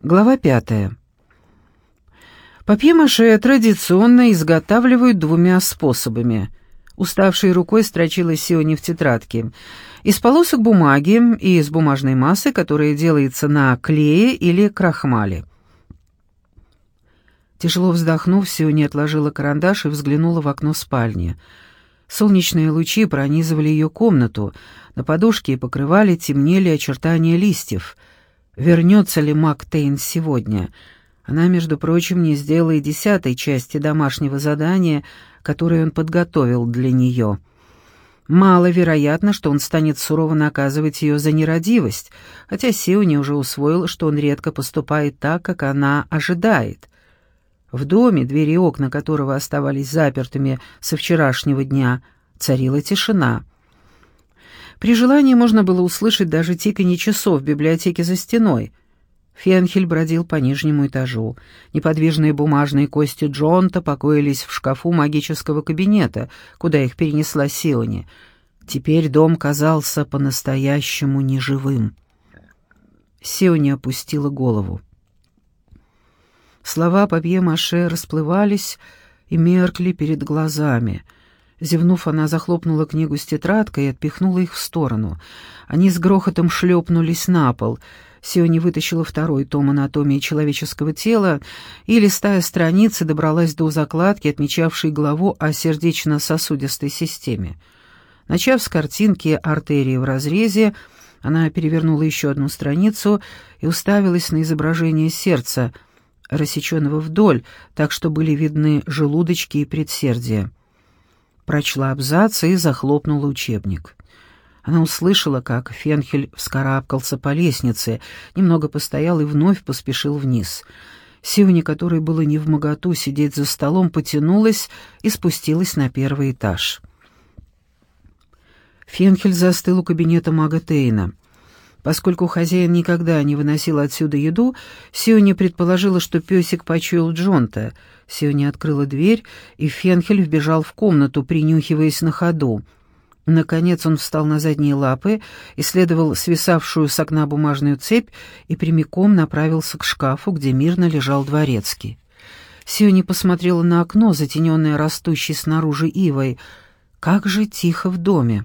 Глава пятая. Папье-маше традиционно изготавливают двумя способами. Уставшей рукой строчила Сиони в тетрадке. Из полосок бумаги и из бумажной массы, которая делается на клее или крахмале. Тяжело вздохнув, Сиони отложила карандаш и взглянула в окно спальни. Солнечные лучи пронизывали ее комнату, на подушке покрывали темнели очертания листьев — Вернется ли Мак Тейн сегодня? Она, между прочим, не сделала и десятой части домашнего задания, которое он подготовил для нее. Маловероятно, что он станет сурово наказывать ее за нерадивость, хотя Сиони уже усвоил, что он редко поступает так, как она ожидает. В доме, двери и окна которого оставались запертыми со вчерашнего дня, царила тишина — при желании можно было услышать даже тиканье часов в библиотеке за стеной. Фенхель бродил по нижнему этажу. Неподвижные бумажные кости Джонта покоились в шкафу магического кабинета, куда их перенесла Сиони. Теперь дом казался по-настоящему неживым. Сиони опустила голову. Слова папье-маше расплывались и меркли перед глазами — Зевнув, она захлопнула книгу с тетрадкой и отпихнула их в сторону. Они с грохотом шлепнулись на пол. Сиони вытащила второй том анатомии человеческого тела и, листая страницы, добралась до закладки, отмечавшей главу о сердечно-сосудистой системе. Начав с картинки артерии в разрезе, она перевернула еще одну страницу и уставилась на изображение сердца, рассеченного вдоль, так что были видны желудочки и предсердия прочла абзац и захлопнула учебник. Она услышала, как Фенхель вскарабкался по лестнице, немного постоял и вновь поспешил вниз. Сивни, которой было не в моготу сидеть за столом, потянулась и спустилась на первый этаж. Фенхель застыл у кабинета мага Тейна. Поскольку хозяин никогда не выносил отсюда еду, Сиони предположила, что песик почуял Джонта — Сиони открыла дверь, и Фенхель вбежал в комнату, принюхиваясь на ходу. Наконец он встал на задние лапы, исследовал свисавшую с окна бумажную цепь и прямиком направился к шкафу, где мирно лежал дворецкий. Сиони посмотрела на окно, затененное растущей снаружи ивой. Как же тихо в доме!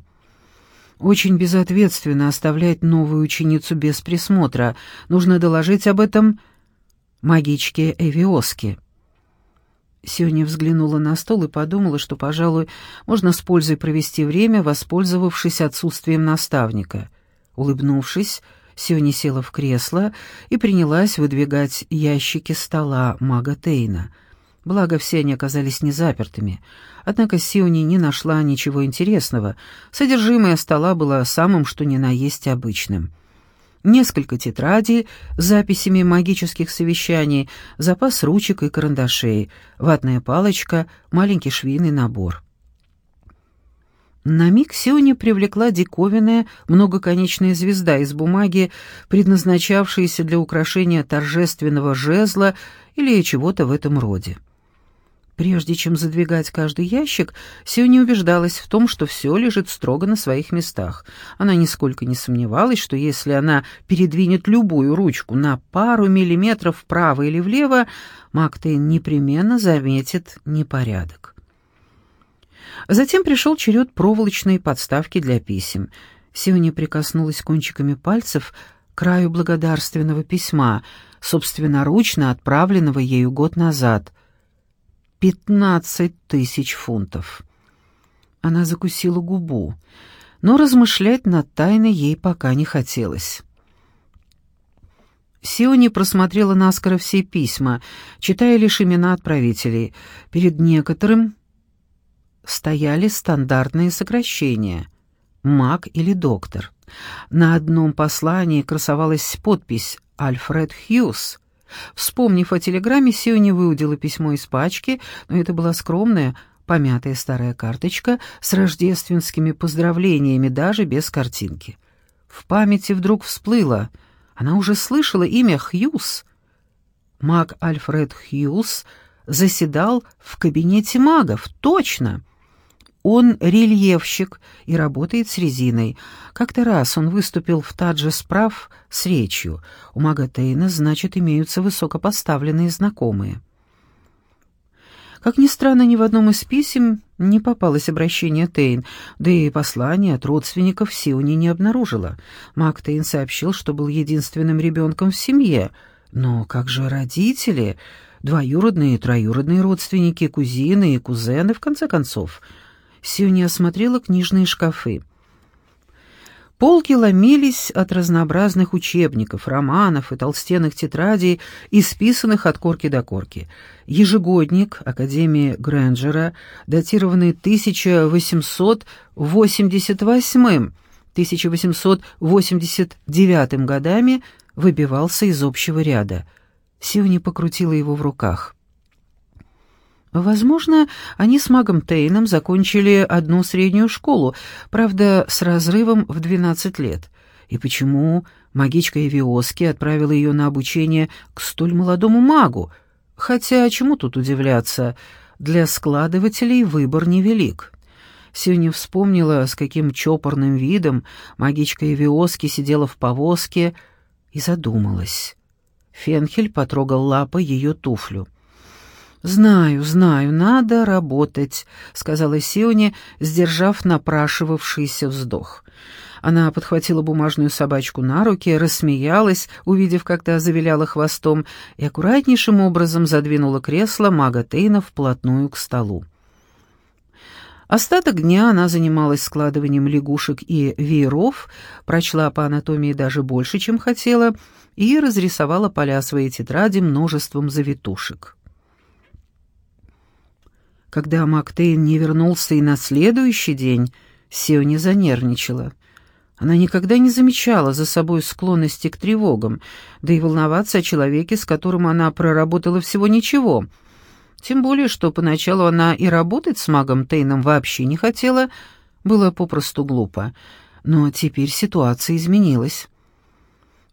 Очень безответственно оставлять новую ученицу без присмотра. Нужно доложить об этом магичке Эвиоске. Сёня взглянула на стол и подумала, что, пожалуй, можно с пользой провести время, воспользовавшись отсутствием наставника. Улыбнувшись, Сёня села в кресло и принялась выдвигать ящики стола мага Тейна. Благо, все они оказались незапертыми. Однако Сиони не нашла ничего интересного. Содержимое стола было самым что ни на есть обычным — несколько тетрадей с записями магических совещаний, запас ручек и карандашей, ватная палочка, маленький швейный набор. На миг Сиони привлекла диковинная многоконечная звезда из бумаги, предназначавшаяся для украшения торжественного жезла или чего-то в этом роде. Прежде чем задвигать каждый ящик, Сиони убеждалась в том, что все лежит строго на своих местах. Она нисколько не сомневалась, что если она передвинет любую ручку на пару миллиметров вправо или влево, Мактейн непременно заметит непорядок. Затем пришел черед проволочной подставки для писем. Сиони прикоснулась кончиками пальцев к краю благодарственного письма, собственноручно отправленного ею год назад — пятнадцать тысяч фунтов. Она закусила губу, но размышлять над тайной ей пока не хотелось. Сиони просмотрела наскоро все письма, читая лишь имена отправителей. Перед некоторым стояли стандартные сокращения «маг» или «доктор». На одном послании красовалась подпись «Альфред Хьюз», Вспомнив о телеграмме, Сиони выудила письмо из пачки, но это была скромная, помятая старая карточка с рождественскими поздравлениями, даже без картинки. В памяти вдруг всплыло. Она уже слышала имя Хьюз. Маг Альфред Хьюз заседал в кабинете магов, точно. Он рельефщик и работает с резиной. Как-то раз он выступил в Тадже справ с речью. У мага Тейна, значит, имеются высокопоставленные знакомые. Как ни странно, ни в одном из писем не попалось обращение Тейн, да и послание от родственников Сиони не обнаружила. Мак Тейн сообщил, что был единственным ребенком в семье. Но как же родители? Двоюродные и троюродные родственники, кузины и кузены, в конце концов. Сиони осмотрела книжные шкафы. Полки ломились от разнообразных учебников, романов и толстенных тетрадей, исписанных от корки до корки. Ежегодник Академии Грэнджера, датированный 1888-1889 годами, выбивался из общего ряда. Сиони покрутила его в руках. Возможно, они с магом Тейном закончили одну среднюю школу, правда, с разрывом в 12 лет. И почему магичка Эвиоски отправила ее на обучение к столь молодому магу? Хотя, чему тут удивляться, для складывателей выбор невелик. Сюня вспомнила, с каким чопорным видом магичка Эвиоски сидела в повозке и задумалась. Фенхель потрогал лапой ее туфлю. «Знаю, знаю, надо работать», — сказала Сионе, сдержав напрашивавшийся вздох. Она подхватила бумажную собачку на руки, рассмеялась, увидев, как та завиляла хвостом, и аккуратнейшим образом задвинула кресло мага Тейна вплотную к столу. Остаток дня она занималась складыванием лягушек и вееров, прочла по анатомии даже больше, чем хотела, и разрисовала поля своей тетради множеством завитушек. Когда Мактейн не вернулся и на следующий день, Сео занервничала. Она никогда не замечала за собой склонности к тревогам, да и волноваться о человеке, с которым она проработала всего ничего. Тем более, что поначалу она и работать с магом Тейном вообще не хотела, было попросту глупо. Но теперь ситуация изменилась.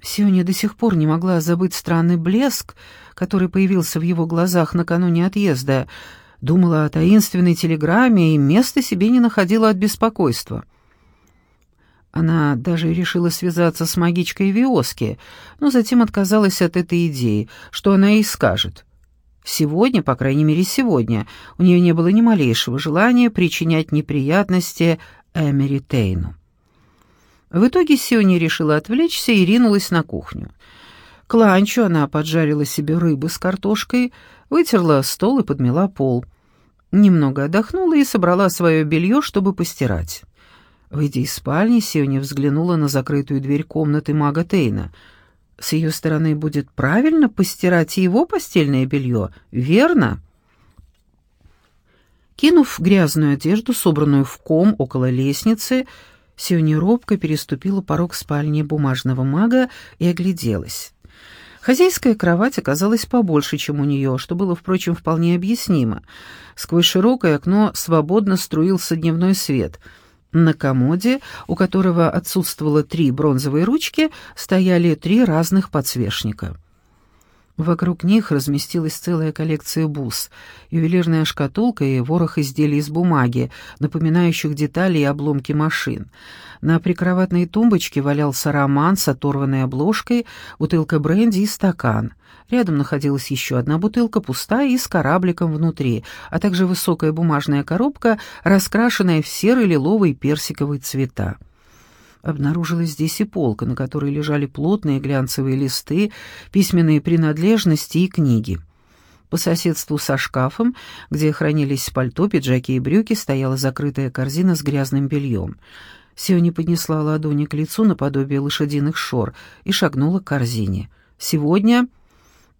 Сионя до сих пор не могла забыть странный блеск, который появился в его глазах накануне отъезда — думала о таинственной телеграмме и места себе не находила от беспокойства. Она даже решила связаться с магичкой Виоски, но затем отказалась от этой идеи, что она ей скажет. Сегодня, по крайней мере сегодня, у нее не было ни малейшего желания причинять неприятности Эмери Тейну. В итоге Сиони решила отвлечься и ринулась на кухню. К ланчу она поджарила себе рыбы с картошкой, вытерла стол и подмела пол. Немного отдохнула и собрала свое белье, чтобы постирать. Выйдя из спальни, Сиони взглянула на закрытую дверь комнаты мага Тейна. С ее стороны будет правильно постирать его постельное белье, верно? Кинув грязную одежду, собранную в ком около лестницы, Сиони робко переступила порог спальни бумажного мага и огляделась. Хозяйская кровать оказалась побольше, чем у нее, что было, впрочем, вполне объяснимо. Сквозь широкое окно свободно струился дневной свет. На комоде, у которого отсутствовало три бронзовые ручки, стояли три разных подсвечника. Вокруг них разместилась целая коллекция бус, ювелирная шкатулка и ворох изделий из бумаги, напоминающих детали и обломки машин. На прикроватной тумбочке валялся роман с оторванной обложкой, бутылка бренди и стакан. Рядом находилась еще одна бутылка, пустая и с корабликом внутри, а также высокая бумажная коробка, раскрашенная в серый, лиловый, персиковый цвета. Обнаружилась здесь и полка, на которой лежали плотные глянцевые листы, письменные принадлежности и книги. По соседству со шкафом, где хранились пальто, пиджаки и брюки, стояла закрытая корзина с грязным бельем. Сиони поднесла ладони к лицу наподобие лошадиных шор и шагнула к корзине. «Сегодня...»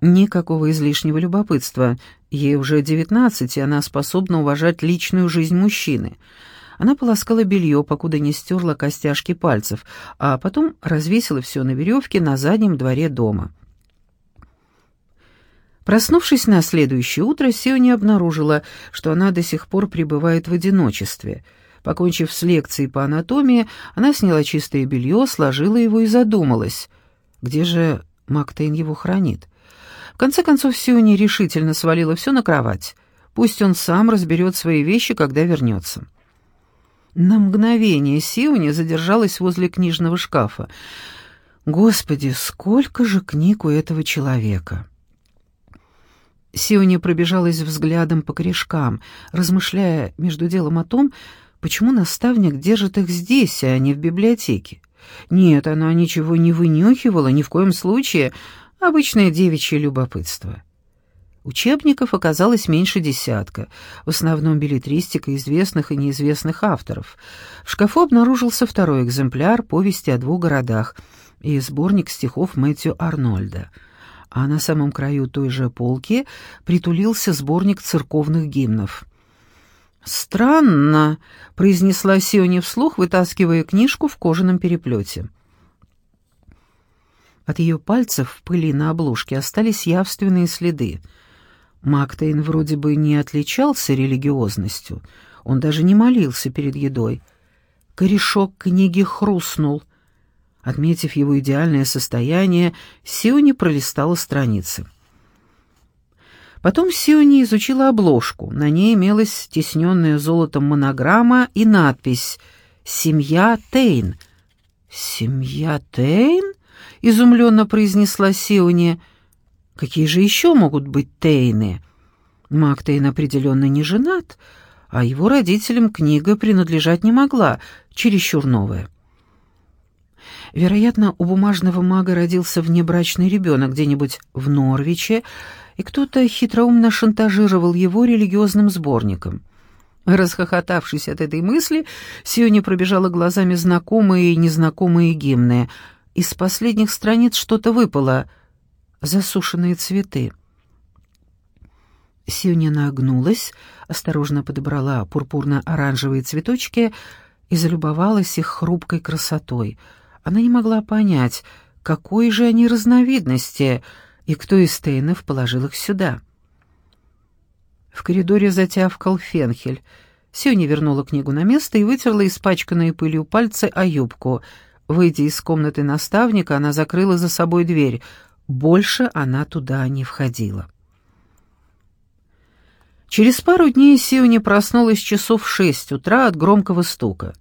Никакого излишнего любопытства. Ей уже девятнадцать, и она способна уважать личную жизнь мужчины. Она полоскала белье, покуда не стерла костяшки пальцев, а потом развесила все на веревке на заднем дворе дома. Проснувшись на следующее утро, Сиони обнаружила, что она до сих пор пребывает в одиночестве. Покончив с лекцией по анатомии, она сняла чистое белье, сложила его и задумалась. Где же Мактейн его хранит? В конце концов, Сиони решительно свалила все на кровать. Пусть он сам разберет свои вещи, когда вернется. На мгновение Сиони задержалась возле книжного шкафа. Господи, сколько же книг у этого человека! Сиони пробежалась взглядом по корешкам, размышляя между делом о том, почему наставник держит их здесь, а не в библиотеке. Нет, она ничего не вынюхивала, ни в коем случае. Обычное девичье любопытство. Учебников оказалось меньше десятка, в основном билетристика известных и неизвестных авторов. В шкафу обнаружился второй экземпляр повести о двух городах и сборник стихов Мэтью Арнольда. А на самом краю той же полки притулился сборник церковных гимнов. «Странно», — произнесла Сиони вслух, вытаскивая книжку в кожаном переплете. От ее пальцев в пыли на обложке остались явственные следы. Мактейн вроде бы не отличался религиозностью, он даже не молился перед едой. Корешок книги хрустнул. Отметив его идеальное состояние, Сиони пролистала страницы. Потом Сиони изучила обложку. На ней имелась тесненная золотом монограмма и надпись «Семья Тейн». «Семья Тейн?» — изумленно произнесла Сиони. «Какие же еще могут быть Тейны?» Мак Тейн определенно не женат, а его родителям книга принадлежать не могла, чересчур новая. Вероятно, у бумажного мага родился внебрачный ребенок где-нибудь в Норвиче, и кто-то хитроумно шантажировал его религиозным сборником. Расхохотавшись от этой мысли, Сиони пробежала глазами знакомые и незнакомые гимны. Из последних страниц что-то выпало. Засушенные цветы. Сиони нагнулась, осторожно подобрала пурпурно-оранжевые цветочки и залюбовалась их хрупкой красотой. Она не могла понять, какой же они разновидности — и кто из Стейнов положил их сюда. В коридоре затявкал Фенхель. Сюни вернула книгу на место и вытерла испачканные пылью пальцы о юбку. Выйдя из комнаты наставника, она закрыла за собой дверь. Больше она туда не входила. Через пару дней Сиони проснулась часов в шесть утра от громкого стука.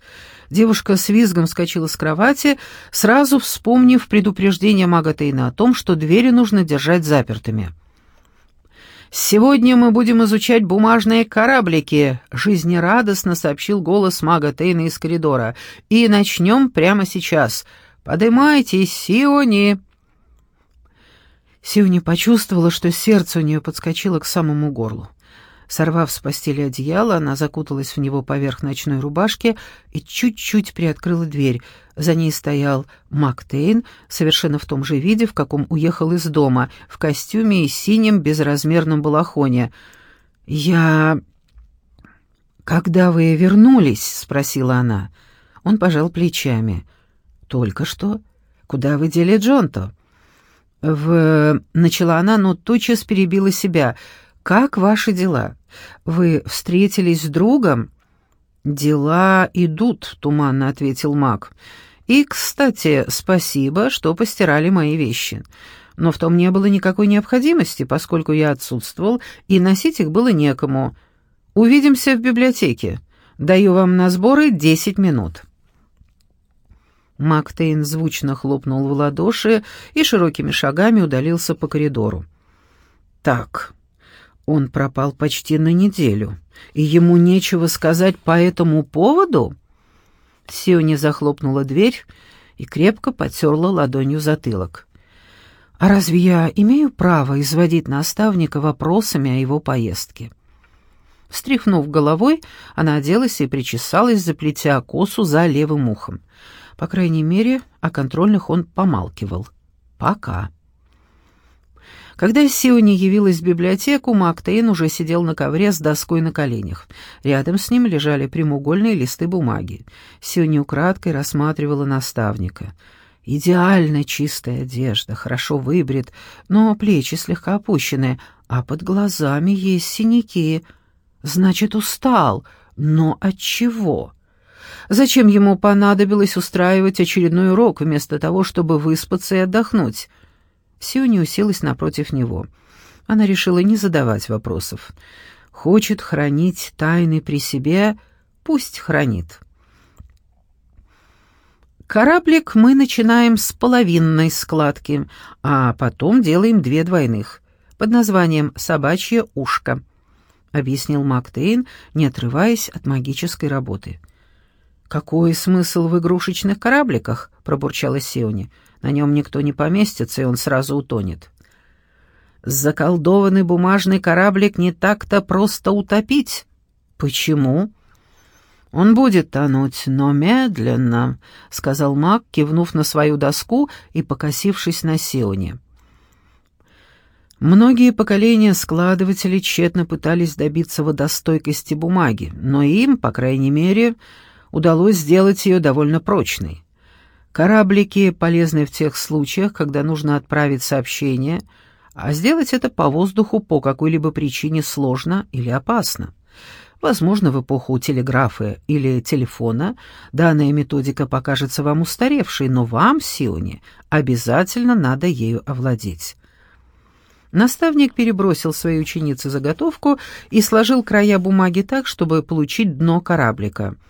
Девушка с визгом вскочила с кровати, сразу вспомнив предупреждение Магатейна о том, что двери нужно держать запертыми. «Сегодня мы будем изучать бумажные кораблики», — жизнерадостно сообщил голос мага Тейна из коридора. «И начнем прямо сейчас. Подымайтесь, Сиони!» Сиони почувствовала, что сердце у нее подскочило к самому горлу. Сорвав с постели одеяло, она закуталась в него поверх ночной рубашки и чуть-чуть приоткрыла дверь. За ней стоял Мактейн, совершенно в том же виде, в каком уехал из дома, в костюме и синем безразмерном балахоне. «Я...» «Когда вы вернулись?» — спросила она. Он пожал плечами. «Только что? Куда вы дели Джонто?» «В...» — начала она, но тотчас перебила себя. «Как ваши дела?» Вы встретились с другом?» «Дела идут», — туманно ответил маг. «И, кстати, спасибо, что постирали мои вещи. Но в том не было никакой необходимости, поскольку я отсутствовал, и носить их было некому. Увидимся в библиотеке. Даю вам на сборы десять минут». Мактейн звучно хлопнул в ладоши и широкими шагами удалился по коридору. «Так, он пропал почти на неделю, и ему нечего сказать по этому поводу? Сиони захлопнула дверь и крепко потерла ладонью затылок. «А разве я имею право изводить наставника вопросами о его поездке?» Встряхнув головой, она оделась и причесалась, заплетя косу за левым ухом. По крайней мере, о контрольных он помалкивал. «Пока». Когда Сиони явилась в библиотеку, Мактейн уже сидел на ковре с доской на коленях. Рядом с ним лежали прямоугольные листы бумаги. Сиони украдкой рассматривала наставника. Идеально чистая одежда, хорошо выбрит, но плечи слегка опущены, а под глазами есть синяки. Значит, устал. Но от чего? Зачем ему понадобилось устраивать очередной урок вместо того, чтобы выспаться и отдохнуть? Сюни уселась напротив него. Она решила не задавать вопросов. Хочет хранить тайны при себе, пусть хранит. Кораблик мы начинаем с половинной складки, а потом делаем две двойных, под названием «собачье ушко», — объяснил Мактейн, не отрываясь от магической работы. «Какой смысл в игрушечных корабликах?» — пробурчала Сиони. «На нем никто не поместится, и он сразу утонет». «Заколдованный бумажный кораблик не так-то просто утопить». «Почему?» «Он будет тонуть, но медленно», — сказал маг, кивнув на свою доску и покосившись на Сионе. Многие поколения складывателей тщетно пытались добиться водостойкости бумаги, но им, по крайней мере, удалось сделать ее довольно прочной. Кораблики полезны в тех случаях, когда нужно отправить сообщение, а сделать это по воздуху по какой-либо причине сложно или опасно. Возможно, в эпоху телеграфа или телефона данная методика покажется вам устаревшей, но вам, Сионе, обязательно надо ею овладеть. Наставник перебросил своей ученице заготовку и сложил края бумаги так, чтобы получить дно кораблика —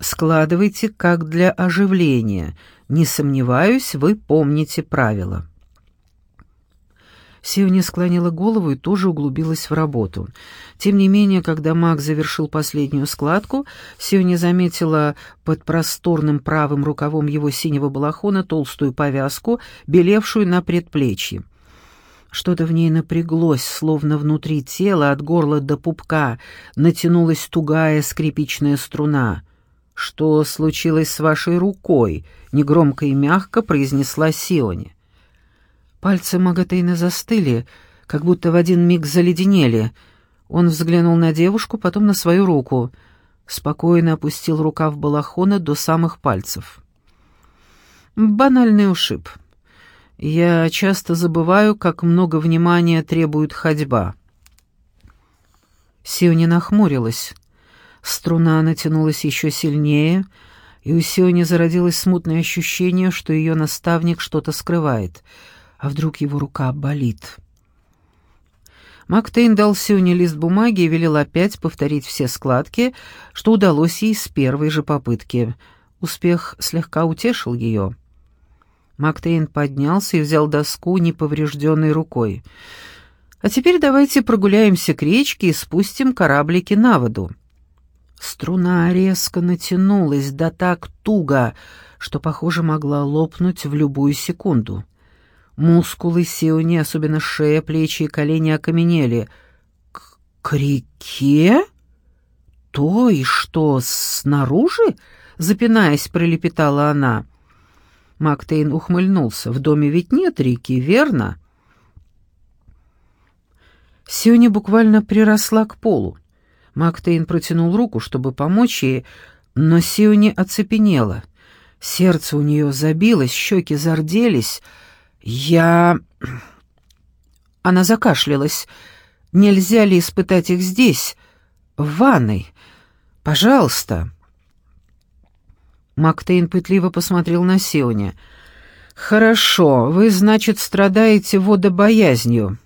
складывайте как для оживления. Не сомневаюсь, вы помните правила». Сиони склонила голову и тоже углубилась в работу. Тем не менее, когда маг завершил последнюю складку, Сиони заметила под просторным правым рукавом его синего балахона толстую повязку, белевшую на предплечье. Что-то в ней напряглось, словно внутри тела, от горла до пупка, натянулась тугая скрипичная струна. «Что случилось с вашей рукой?» — негромко и мягко произнесла Сиони. Пальцы Магатейна застыли, как будто в один миг заледенели. Он взглянул на девушку, потом на свою руку. Спокойно опустил рукав балахона до самых пальцев. «Банальный ушиб. Я часто забываю, как много внимания требует ходьба». Сиони нахмурилась. Струна натянулась еще сильнее, и у Сиони зародилось смутное ощущение, что ее наставник что-то скрывает, а вдруг его рука болит. Мактейн дал Сионе лист бумаги и велел опять повторить все складки, что удалось ей с первой же попытки. Успех слегка утешил ее. Мактейн поднялся и взял доску неповрежденной рукой. «А теперь давайте прогуляемся к речке и спустим кораблики на воду». Струна резко натянулась, да так туго, что, похоже, могла лопнуть в любую секунду. Мускулы Сиони, особенно шея, плечи и колени окаменели. «К, -к реке? То и что, снаружи?» — запинаясь, пролепетала она. Мактейн ухмыльнулся. «В доме ведь нет реки, верно?» Сиони буквально приросла к полу. Мактейн протянул руку, чтобы помочь ей, но Сиони оцепенела. Сердце у нее забилось, щеки зарделись. «Я...» Она закашлялась. «Нельзя ли испытать их здесь, в ванной? Пожалуйста». Мактейн пытливо посмотрел на Сиони. «Хорошо, вы, значит, страдаете водобоязнью».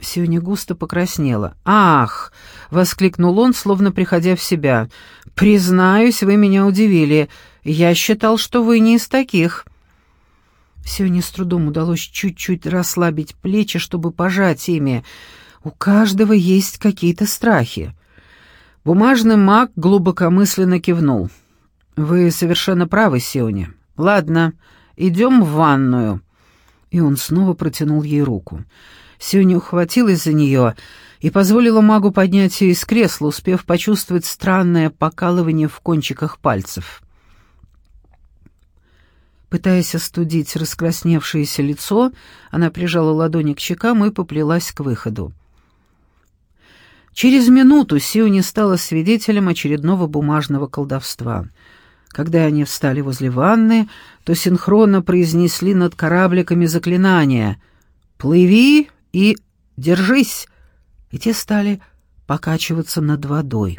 Сюня густо покраснела. «Ах!» — воскликнул он, словно приходя в себя. «Признаюсь, вы меня удивили. Я считал, что вы не из таких». Сюне с трудом удалось чуть-чуть расслабить плечи, чтобы пожать ими. У каждого есть какие-то страхи. Бумажный маг глубокомысленно кивнул. «Вы совершенно правы, Сионе. Ладно, идем в ванную». И он снова протянул ей руку. Сюня ухватилась за нее и позволила магу поднять ее из кресла, успев почувствовать странное покалывание в кончиках пальцев. Пытаясь остудить раскрасневшееся лицо, она прижала ладони к щекам и поплелась к выходу. Через минуту Сиони стала свидетелем очередного бумажного колдовства. Когда они встали возле ванны, то синхронно произнесли над корабликами заклинание «Плыви, и «Держись!» И те стали покачиваться над водой.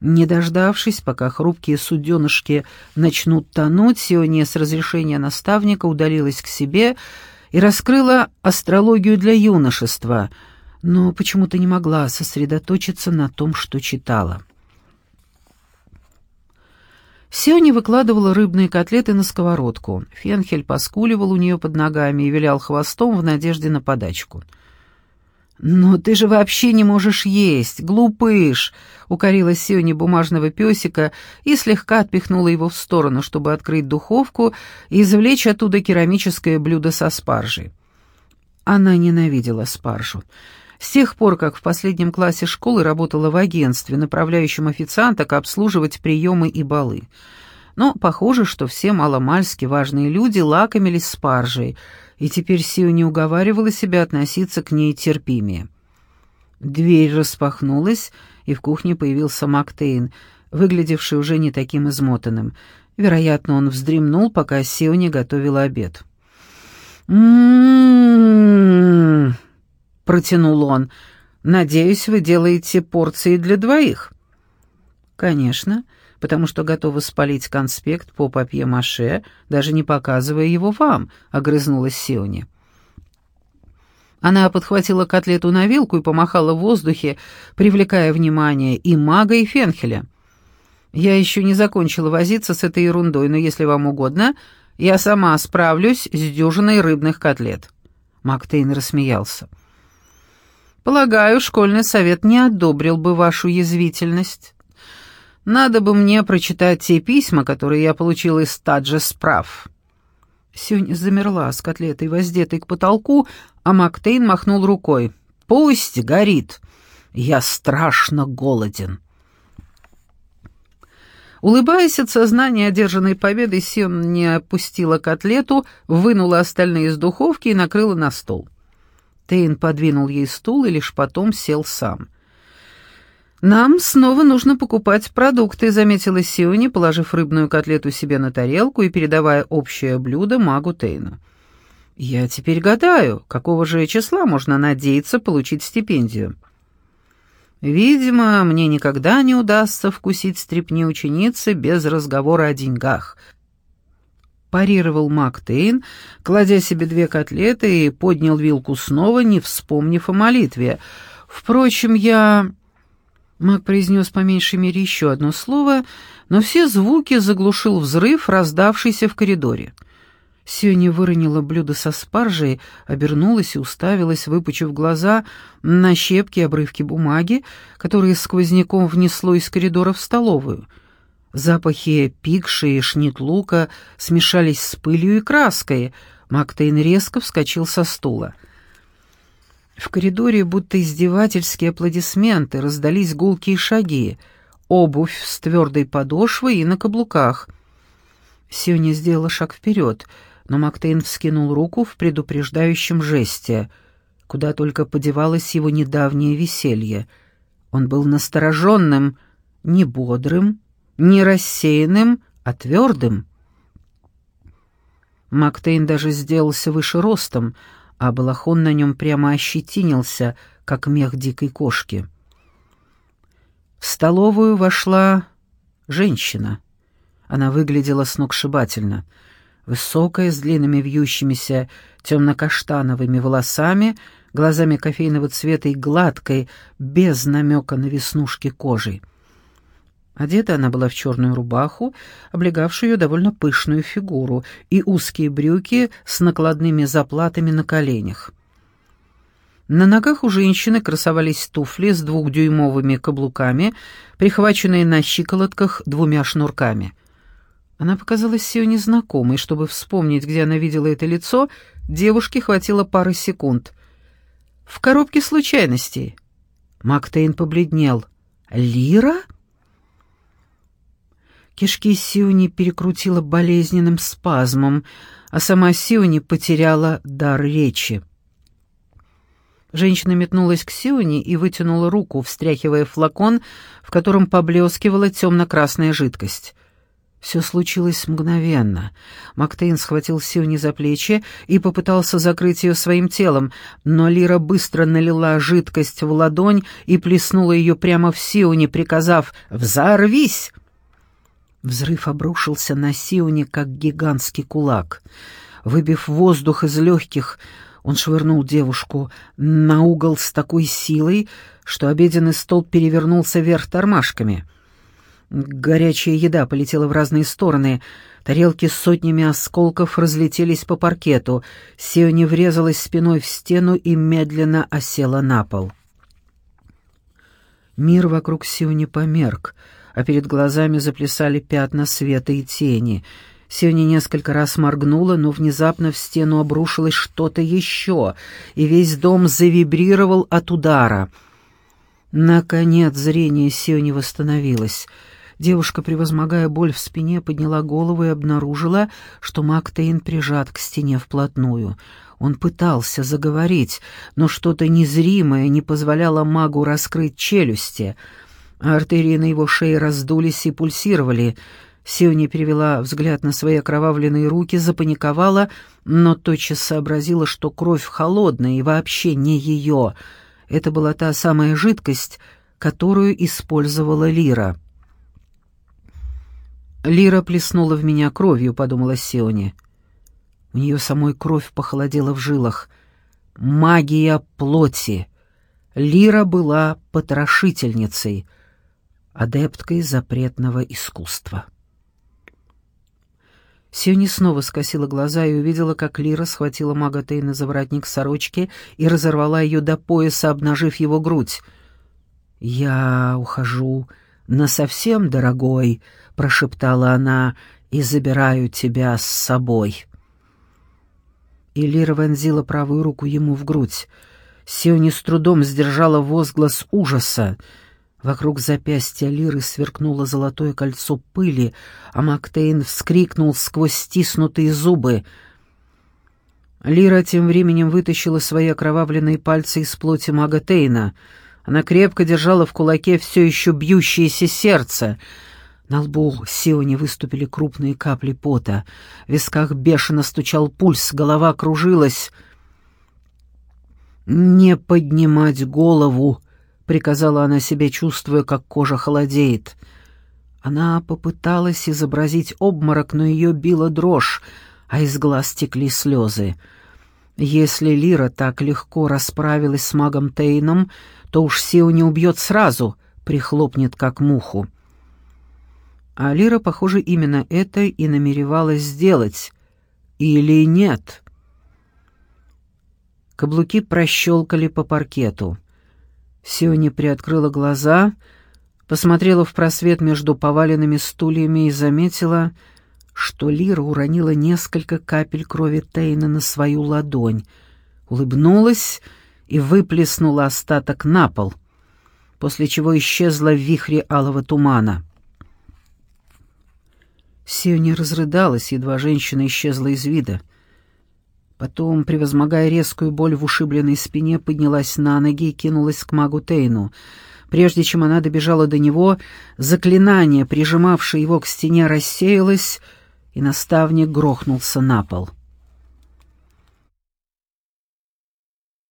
Не дождавшись, пока хрупкие суденышки начнут тонуть, Сиония с разрешения наставника удалилась к себе и раскрыла астрологию для юношества, но почему-то не могла сосредоточиться на том, что читала. Сиони выкладывала рыбные котлеты на сковородку. Фенхель поскуливал у нее под ногами и вилял хвостом в надежде на подачку. «Но ты же вообще не можешь есть, глупыш!» — укорила Сиони бумажного песика и слегка отпихнула его в сторону, чтобы открыть духовку и извлечь оттуда керамическое блюдо со спаржей. Она ненавидела спаржу. С тех пор, как в последнем классе школы работала в агентстве, направляющем официанток обслуживать приемы и балы. Но похоже, что все маломальски важные люди лакомились спаржей, и теперь Сиу не уговаривала себя относиться к ней терпимее. Дверь распахнулась, и в кухне появился Мактейн, выглядевший уже не таким измотанным. Вероятно, он вздремнул, пока Сиу не готовила обед. «М-м-м!» — протянул он. «Надеюсь, вы делаете порции для двоих». «Конечно, потому что готова спалить конспект по папье-маше, даже не показывая его вам», — огрызнулась Сиони. Она подхватила котлету на вилку и помахала в воздухе, привлекая внимание и мага, и фенхеля. «Я еще не закончила возиться с этой ерундой, но если вам угодно, я сама справлюсь с дюжиной рыбных котлет». Мактейн рассмеялся. Полагаю, школьный совет не одобрил бы вашу язвительность. Надо бы мне прочитать те письма, которые я получил из Таджа справ». Сюнь замерла с котлетой, воздетой к потолку, а Мактейн махнул рукой. «Пусть горит. Я страшно голоден». Улыбаясь от сознания одержанной победы, Сион не опустила котлету, вынула остальные из духовки и накрыла на стол. Тейн подвинул ей стул и лишь потом сел сам. «Нам снова нужно покупать продукты», — заметила Сиони, положив рыбную котлету себе на тарелку и передавая общее блюдо магу Тейну. «Я теперь гадаю, какого же числа можно надеяться получить стипендию?» «Видимо, мне никогда не удастся вкусить стрепни ученицы без разговора о деньгах», парировал Мактейн, кладя себе две котлеты и поднял вилку снова, не вспомнив о молитве. «Впрочем, я...» Мак произнес по меньшей мере еще одно слово, но все звуки заглушил взрыв, раздавшийся в коридоре. Сиони выронила блюдо со спаржей, обернулась и уставилась, выпучив глаза, на щепки и обрывки бумаги, которые сквозняком внесло из коридора в столовую — Запахи пикши и шнитлука смешались с пылью и краской. Мактейн резко вскочил со стула. В коридоре будто издевательские аплодисменты, раздались гулкие шаги, обувь с твердой подошвой и на каблуках. Сиони сделала шаг вперед, но Мактейн вскинул руку в предупреждающем жесте, куда только подевалось его недавнее веселье. Он был настороженным, не бодрым, не рассеянным, а твердым. Мактейн даже сделался выше ростом, а балахон на нем прямо ощетинился, как мех дикой кошки. В столовую вошла женщина. Она выглядела сногсшибательно. Высокая, с длинными вьющимися темно-каштановыми волосами, глазами кофейного цвета и гладкой, без намека на веснушки кожей. Одета она была в черную рубаху, облегавшую ее довольно пышную фигуру, и узкие брюки с накладными заплатами на коленях. На ногах у женщины красовались туфли с двухдюймовыми каблуками, прихваченные на щиколотках двумя шнурками. Она показалась ее незнакомой, чтобы вспомнить, где она видела это лицо, девушке хватило пары секунд. «В коробке случайностей». Мактейн побледнел. «Лира?» Кишки Сиони перекрутила болезненным спазмом, а сама Сиони потеряла дар речи. Женщина метнулась к Сиони и вытянула руку, встряхивая флакон, в котором поблескивала темно-красная жидкость. Все случилось мгновенно. Мактейн схватил Сиони за плечи и попытался закрыть ее своим телом, но Лира быстро налила жидкость в ладонь и плеснула ее прямо в Сиони, приказав «Взорвись!». Взрыв обрушился на Сионе, как гигантский кулак. Выбив воздух из легких, он швырнул девушку на угол с такой силой, что обеденный стол перевернулся вверх тормашками. Горячая еда полетела в разные стороны. Тарелки с сотнями осколков разлетелись по паркету. Сиони врезалась спиной в стену и медленно осела на пол. Мир вокруг Сиони померк, а перед глазами заплясали пятна света и тени. Сиони несколько раз моргнула, но внезапно в стену обрушилось что-то еще, и весь дом завибрировал от удара. Наконец зрение Сиони восстановилось — Девушка, превозмогая боль в спине, подняла голову и обнаружила, что Мактейн прижат к стене вплотную. Он пытался заговорить, но что-то незримое не позволяло магу раскрыть челюсти. Артерии на его шее раздулись и пульсировали. Сиони перевела взгляд на свои окровавленные руки, запаниковала, но тотчас сообразила, что кровь холодная и вообще не ее. Это была та самая жидкость, которую использовала Лира. «Лира плеснула в меня кровью», — подумала Сиони. У нее самой кровь похолодела в жилах. Магия плоти. Лира была потрошительницей, адепткой запретного искусства. Сиони снова скосила глаза и увидела, как Лира схватила мага Тейна за воротник сорочки и разорвала ее до пояса, обнажив его грудь. «Я ухожу насовсем, дорогой», — прошептала она, — «и забираю тебя с собой». И Лира вонзила правую руку ему в грудь. Сиони с трудом сдержала возглас ужаса. Вокруг запястья Лиры сверкнуло золотое кольцо пыли, а Мактейн вскрикнул сквозь стиснутые зубы. Лира тем временем вытащила свои окровавленные пальцы из плоти мага Тейна. Она крепко держала в кулаке все еще бьющееся сердце — на лбу Сиони выступили крупные капли пота. В висках бешено стучал пульс, голова кружилась. «Не поднимать голову!» — приказала она себе, чувствуя, как кожа холодеет. Она попыталась изобразить обморок, но ее била дрожь, а из глаз текли слезы. Если Лира так легко расправилась с магом Тейном, то уж Сиони убьет сразу, прихлопнет как муху. А Лира, похоже, именно это и намеревалась сделать. Или нет? Каблуки прощелкали по паркету. Сиони приоткрыла глаза, посмотрела в просвет между поваленными стульями и заметила, что Лира уронила несколько капель крови Тейна на свою ладонь, улыбнулась и выплеснула остаток на пол, после чего исчезла в вихре алого тумана. Сиони разрыдалась, едва женщина исчезла из вида. Потом, превозмогая резкую боль в ушибленной спине, поднялась на ноги и кинулась к магу Тейну. Прежде чем она добежала до него, заклинание, прижимавшее его к стене, рассеялось, и наставник грохнулся на пол. —